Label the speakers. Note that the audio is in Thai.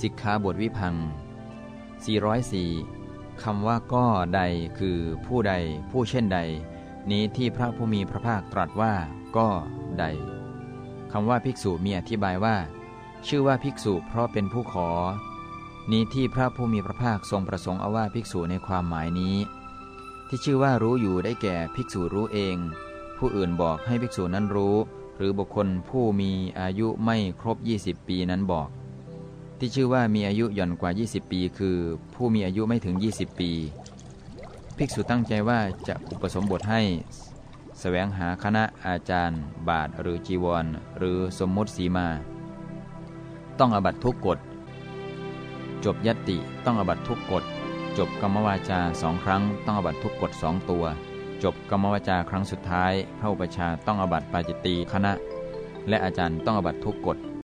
Speaker 1: สิกขาบทวิพัง 404 คำว่าก็ใดคือผู้ใดผู้เช่นใด นี้ที่พระผู้มีพระภาคตรัสว่าก็ใดคำว่าภิกษุมีอธิบายว่า ชื่อว่าภิกษุเพราะเป็นผู้ขอ นี้ที่พระผู้มีพระภาคทรงประสงค์เอาว่าภิกษุในความหมายนี้ ที่ชื่อว่ารู้อยู่ได้แก่ภิกษุรู้เอง ผู้อื่นบอกให้ภิกษุนั้นรู้ หรือบุคคลผู้มีอายุไม่ครบ 20 ปีนั้นบอก ที่ชื่อว่ามีอายุหย่อนกว่า 20 ปี คือ ผู้มีอายุไม่ถึง 20 ปี ภิกษุตั้งใจว่าจะอุปสมบทให้สแสวงหาคณะอาจารย์ บาทหรือจีวร หรือสมมติสีมา ต้องอบัตทุกกฎ จบยตติต้องอบัตทุกกฎ จบกรรมวาจาสองครั้ง ต้องอบัตทุกกฎสองตัว จบกรรมวาจาครั้งสุดท้ายพระอุปชาต้องอบัตปาจิตตีคณะ และอาจารย์ต้องอบัตทุกกฎ